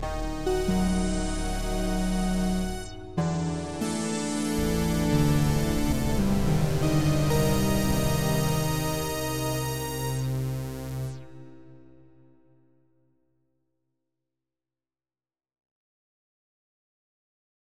Bye.